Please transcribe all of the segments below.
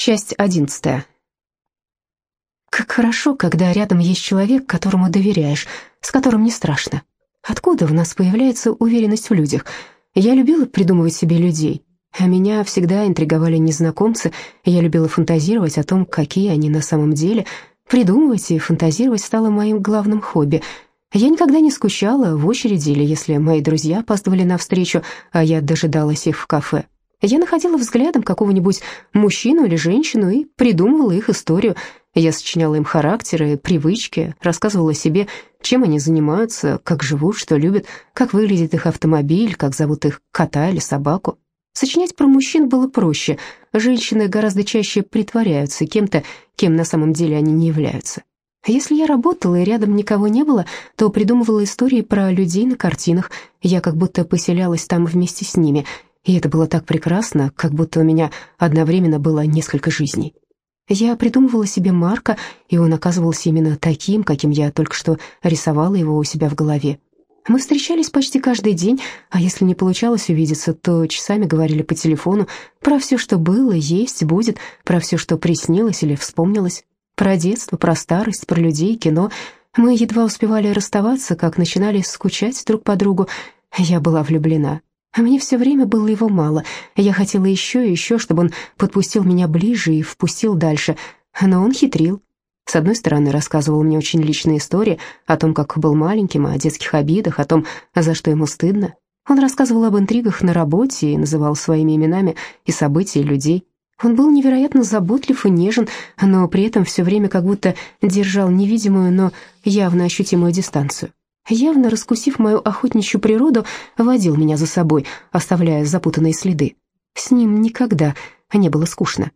Часть одиннадцатая. Как хорошо, когда рядом есть человек, которому доверяешь, с которым не страшно. Откуда в нас появляется уверенность в людях? Я любила придумывать себе людей, а меня всегда интриговали незнакомцы, я любила фантазировать о том, какие они на самом деле. Придумывать и фантазировать стало моим главным хобби. Я никогда не скучала в очереди или если мои друзья опаздывали на встречу, а я дожидалась их в кафе. Я находила взглядом какого-нибудь мужчину или женщину и придумывала их историю. Я сочиняла им характеры, привычки, рассказывала себе, чем они занимаются, как живут, что любят, как выглядит их автомобиль, как зовут их кота или собаку. Сочинять про мужчин было проще. Женщины гораздо чаще притворяются кем-то, кем на самом деле они не являются. Если я работала и рядом никого не было, то придумывала истории про людей на картинах. Я как будто поселялась там вместе с ними — и это было так прекрасно, как будто у меня одновременно было несколько жизней. Я придумывала себе Марка, и он оказывался именно таким, каким я только что рисовала его у себя в голове. Мы встречались почти каждый день, а если не получалось увидеться, то часами говорили по телефону про все, что было, есть, будет, про все, что приснилось или вспомнилось, про детство, про старость, про людей, кино. Мы едва успевали расставаться, как начинали скучать друг по другу. Я была влюблена. А мне все время было его мало. Я хотела еще и еще, чтобы он подпустил меня ближе и впустил дальше. Но он хитрил. С одной стороны, рассказывал мне очень личные истории о том, как был маленьким, о детских обидах, о том, за что ему стыдно. Он рассказывал об интригах на работе и называл своими именами и события, и людей. Он был невероятно заботлив и нежен, но при этом все время как будто держал невидимую, но явно ощутимую дистанцию явно раскусив мою охотничью природу, водил меня за собой, оставляя запутанные следы. С ним никогда не было скучно.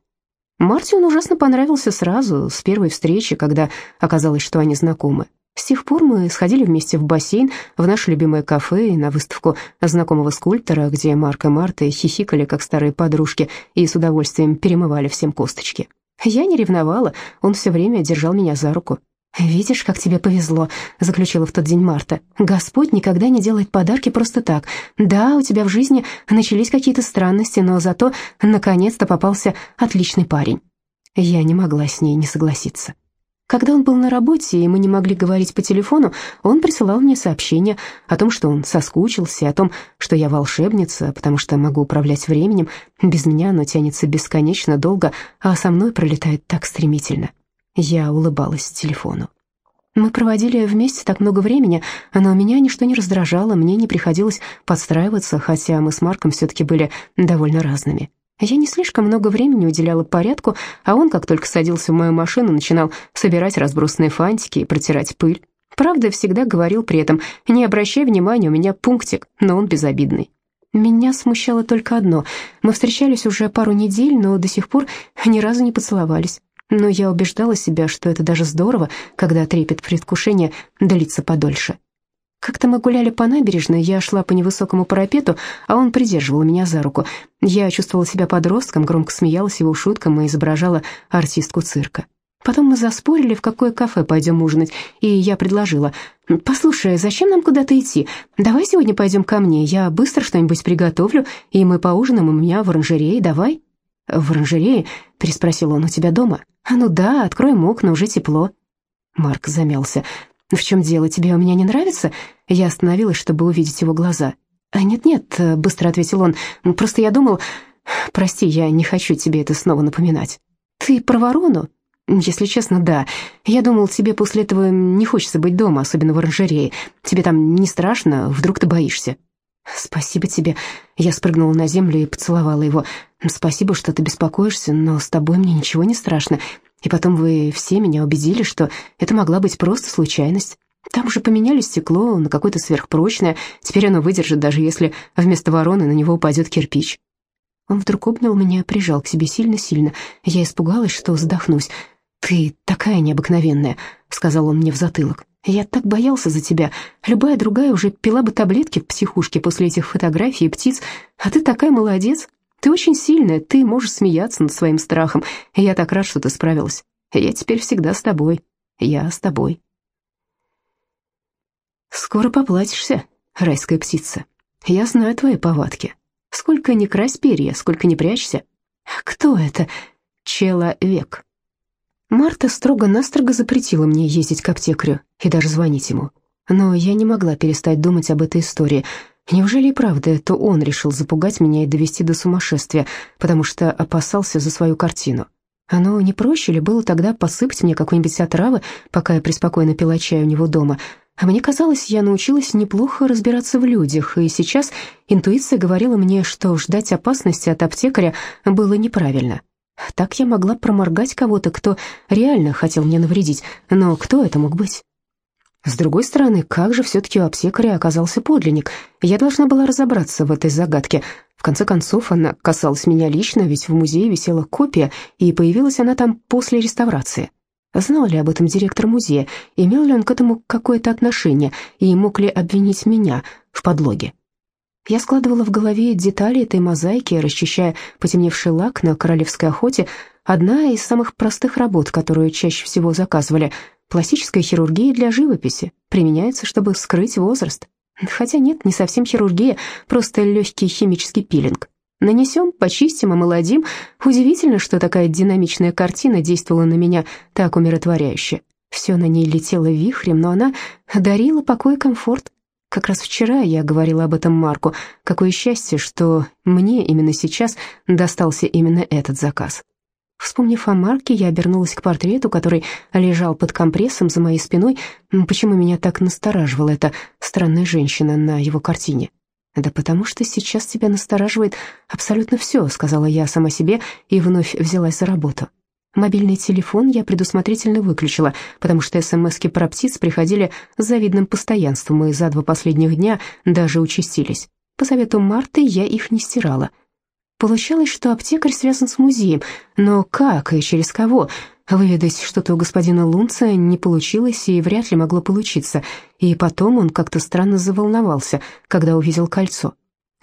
Марте он ужасно понравился сразу, с первой встречи, когда оказалось, что они знакомы. С тех пор мы сходили вместе в бассейн, в наше любимое кафе и на выставку знакомого скульптора, где Марк и Марта хихикали, как старые подружки, и с удовольствием перемывали всем косточки. Я не ревновала, он все время держал меня за руку. «Видишь, как тебе повезло», — заключила в тот день Марта. «Господь никогда не делает подарки просто так. Да, у тебя в жизни начались какие-то странности, но зато наконец-то попался отличный парень». Я не могла с ней не согласиться. Когда он был на работе, и мы не могли говорить по телефону, он присылал мне сообщения о том, что он соскучился, о том, что я волшебница, потому что могу управлять временем. Без меня оно тянется бесконечно долго, а со мной пролетает так стремительно. Я улыбалась телефону. Мы проводили вместе так много времени, но меня ничто не раздражало, мне не приходилось подстраиваться, хотя мы с Марком все-таки были довольно разными. Я не слишком много времени уделяла порядку, а он, как только садился в мою машину, начинал собирать разбросанные фантики и протирать пыль. Правда, всегда говорил при этом, не обращай внимания, у меня пунктик, но он безобидный. Меня смущало только одно. Мы встречались уже пару недель, но до сих пор ни разу не поцеловались но я убеждала себя, что это даже здорово, когда трепет предвкушения длится подольше. Как-то мы гуляли по набережной, я шла по невысокому парапету, а он придерживал меня за руку. Я чувствовала себя подростком, громко смеялась его шуткам и изображала артистку цирка. Потом мы заспорили, в какое кафе пойдем ужинать, и я предложила, «Послушай, зачем нам куда-то идти? Давай сегодня пойдем ко мне, я быстро что-нибудь приготовлю, и мы поужинаем у меня в оранжерее, давай?» «В оранжерее?» — переспросил он, «у тебя дома?» «А ну да, откроем окна, уже тепло». Марк замялся. «В чем дело, тебе у меня не нравится?» Я остановилась, чтобы увидеть его глаза. «А «Нет-нет», — быстро ответил он, «просто я думал...» «Прости, я не хочу тебе это снова напоминать». «Ты про ворону?» «Если честно, да. Я думал, тебе после этого не хочется быть дома, особенно в оранжерее. Тебе там не страшно, вдруг ты боишься». «Спасибо тебе». Я спрыгнула на землю и поцеловала его. «Спасибо, что ты беспокоишься, но с тобой мне ничего не страшно. И потом вы все меня убедили, что это могла быть просто случайность. Там уже поменяли стекло на какое-то сверхпрочное. Теперь оно выдержит, даже если вместо вороны на него упадет кирпич». Он вдруг обнял меня, прижал к себе сильно-сильно. Я испугалась, что задохнусь. «Ты такая необыкновенная», — сказал он мне в затылок. Я так боялся за тебя. Любая другая уже пила бы таблетки в психушке после этих фотографий и птиц. А ты такая молодец. Ты очень сильная, ты можешь смеяться над своим страхом. Я так рад, что ты справилась. Я теперь всегда с тобой. Я с тобой. Скоро поплатишься, райская птица. Я знаю твои повадки. Сколько ни крась перья, сколько ни прячься. Кто это? человек. Марта строго-настрого запретила мне ездить к аптекарю и даже звонить ему. Но я не могла перестать думать об этой истории. Неужели и правда это он решил запугать меня и довести до сумасшествия, потому что опасался за свою картину? Оно не проще ли было тогда посыпать мне какой-нибудь отравы, пока я преспокойно пила чай у него дома? А мне казалось, я научилась неплохо разбираться в людях, и сейчас интуиция говорила мне, что ждать опасности от аптекаря было неправильно. Так я могла проморгать кого-то, кто реально хотел мне навредить, но кто это мог быть? С другой стороны, как же все-таки у аптекаря оказался подлинник? Я должна была разобраться в этой загадке. В конце концов, она касалась меня лично, ведь в музее висела копия, и появилась она там после реставрации. Знал ли об этом директор музея, имел ли он к этому какое-то отношение, и мог ли обвинить меня в подлоге? Я складывала в голове детали этой мозаики, расчищая потемневший лак на королевской охоте. Одна из самых простых работ, которую чаще всего заказывали — Пластическая хирургия для живописи применяется, чтобы скрыть возраст. Хотя нет, не совсем хирургия, просто легкий химический пилинг. Нанесем, почистим, омолодим. Удивительно, что такая динамичная картина действовала на меня так умиротворяюще. Все на ней летело вихрем, но она дарила покой и комфорт. Как раз вчера я говорила об этом Марку. Какое счастье, что мне именно сейчас достался именно этот заказ. Вспомнив о Марке, я обернулась к портрету, который лежал под компрессом за моей спиной. Почему меня так настораживала эта странная женщина на его картине? «Да потому что сейчас тебя настораживает абсолютно все», — сказала я сама себе и вновь взялась за работу. Мобильный телефон я предусмотрительно выключила, потому что СМСки про птиц приходили с завидным постоянством, и за два последних дня даже участились. По совету Марты я их не стирала — Получалось, что аптекарь связан с музеем, но как и через кого? Выведать что-то у господина Лунца не получилось и вряд ли могло получиться, и потом он как-то странно заволновался, когда увидел кольцо.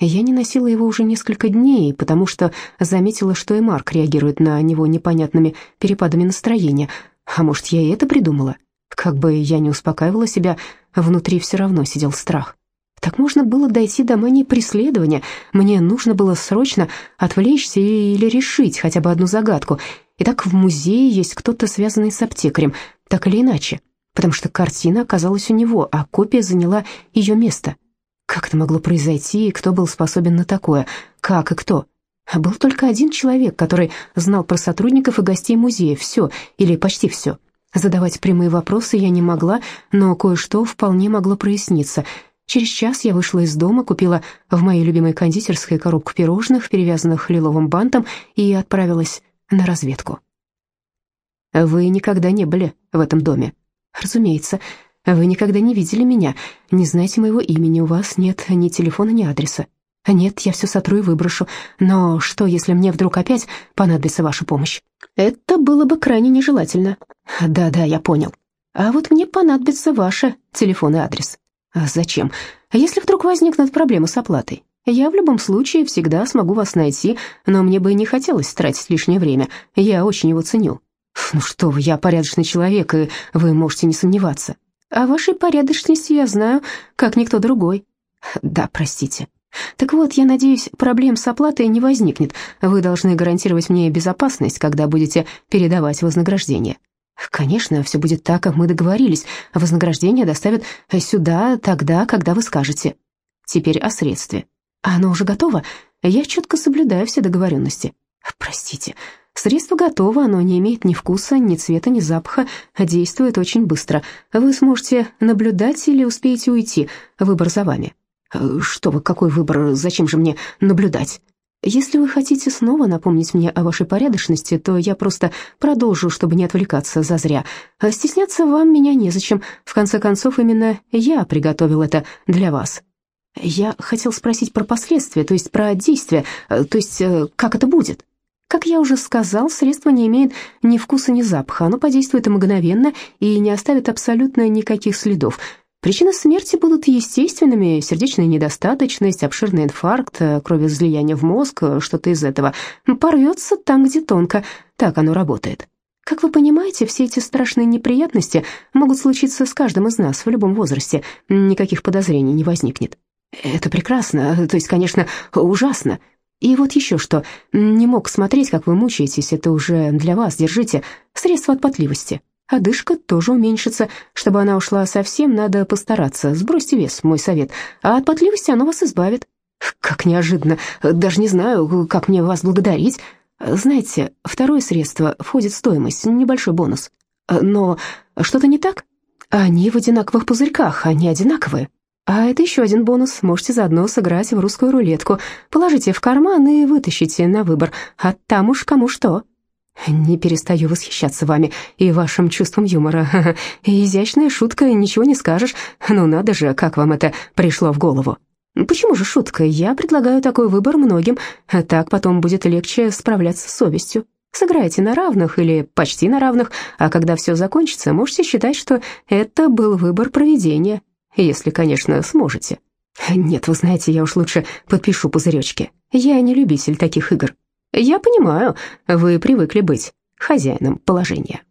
Я не носила его уже несколько дней, потому что заметила, что и Марк реагирует на него непонятными перепадами настроения. А может, я и это придумала? Как бы я не успокаивала себя, внутри все равно сидел страх. Так можно было дойти до мании преследования. Мне нужно было срочно отвлечься или решить хотя бы одну загадку. И так в музее есть кто-то, связанный с аптекарем, так или иначе, потому что картина оказалась у него, а копия заняла ее место. Как это могло произойти, и кто был способен на такое? Как и кто? Был только один человек, который знал про сотрудников и гостей музея все, или почти все. Задавать прямые вопросы я не могла, но кое-что вполне могло проясниться — Через час я вышла из дома, купила в моей любимой кондитерской коробку пирожных, перевязанных лиловым бантом, и отправилась на разведку. «Вы никогда не были в этом доме?» «Разумеется. Вы никогда не видели меня, не знаете моего имени, у вас нет ни телефона, ни адреса. Нет, я все сотру и выброшу. Но что, если мне вдруг опять понадобится ваша помощь? Это было бы крайне нежелательно. Да-да, я понял. А вот мне понадобится ваш телефон и адрес. А зачем? Если вдруг возникнут проблемы с оплатой? Я в любом случае всегда смогу вас найти, но мне бы не хотелось тратить лишнее время. Я очень его ценю. Ну что вы, я порядочный человек, и вы можете не сомневаться. О вашей порядочности я знаю, как никто другой. Да, простите. Так вот, я надеюсь, проблем с оплатой не возникнет. Вы должны гарантировать мне безопасность, когда будете передавать вознаграждение. «Конечно, все будет так, как мы договорились. Вознаграждение доставят сюда тогда, когда вы скажете. Теперь о средстве. Оно уже готово? Я четко соблюдаю все договоренности. Простите, средство готово, оно не имеет ни вкуса, ни цвета, ни запаха, действует очень быстро. Вы сможете наблюдать или успеете уйти. Выбор за вами». «Что вы, какой выбор? Зачем же мне наблюдать?» Если вы хотите снова напомнить мне о вашей порядочности, то я просто продолжу, чтобы не отвлекаться зазря. А стесняться вам меня незачем. В конце концов, именно я приготовил это для вас. Я хотел спросить про последствия, то есть про действия, э, то есть э, как это будет. Как я уже сказал, средство не имеет ни вкуса, ни запаха. Оно подействует мгновенно и не оставит абсолютно никаких следов. Причины смерти будут естественными, сердечная недостаточность, обширный инфаркт, кровоизлияние в мозг, что-то из этого. Порвется там, где тонко, так оно работает. Как вы понимаете, все эти страшные неприятности могут случиться с каждым из нас в любом возрасте, никаких подозрений не возникнет. Это прекрасно, то есть, конечно, ужасно. И вот еще что. Не мог смотреть, как вы мучаетесь. Это уже для вас. Держите. Средство от потливости. Одышка тоже уменьшится. Чтобы она ушла совсем, надо постараться. Сбросьте вес, мой совет. А от потливости оно вас избавит. Как неожиданно. Даже не знаю, как мне вас благодарить. Знаете, второе средство входит в стоимость, небольшой бонус. Но что-то не так? Они в одинаковых пузырьках, они одинаковые. А это еще один бонус. Можете заодно сыграть в русскую рулетку. Положите в карман и вытащите на выбор. А там уж кому что. Не перестаю восхищаться вами и вашим чувством юмора. Изящная шутка, ничего не скажешь. Ну надо же, как вам это пришло в голову. Почему же шутка? Я предлагаю такой выбор многим. Так потом будет легче справляться с совестью. Сыграйте на равных или почти на равных, а когда все закончится, можете считать, что это был выбор проведения, если, конечно, сможете. Нет, вы знаете, я уж лучше подпишу пузыречки. Я не любитель таких игр. Я понимаю, вы привыкли быть хозяином положения.